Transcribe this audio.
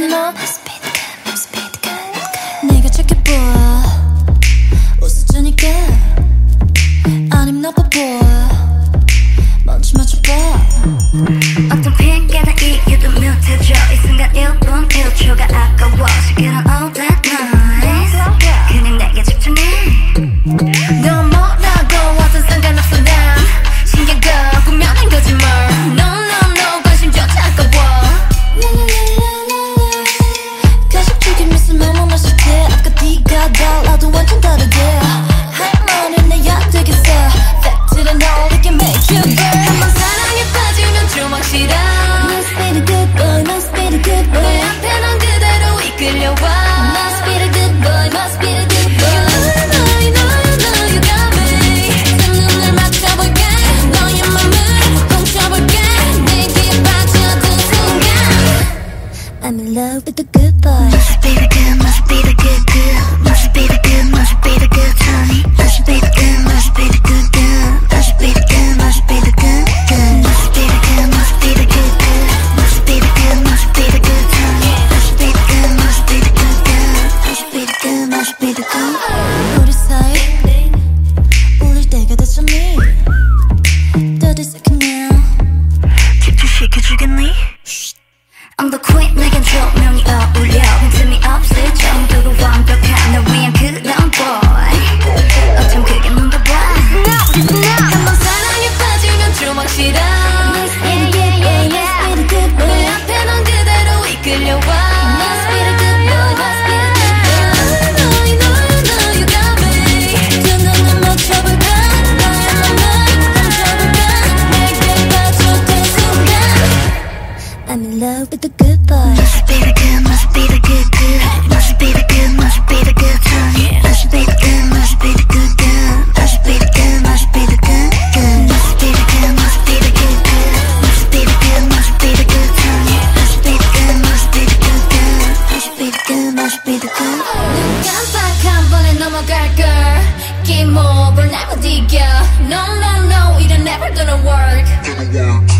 nothing else. I'm in love with the good boy. Must be the good, must be the I'm the queen 내겐 조명이 어울려 흔듦이 없을 정도로 완벽한 너 위한 그 tigger No, no, no, it ain't never gonna work.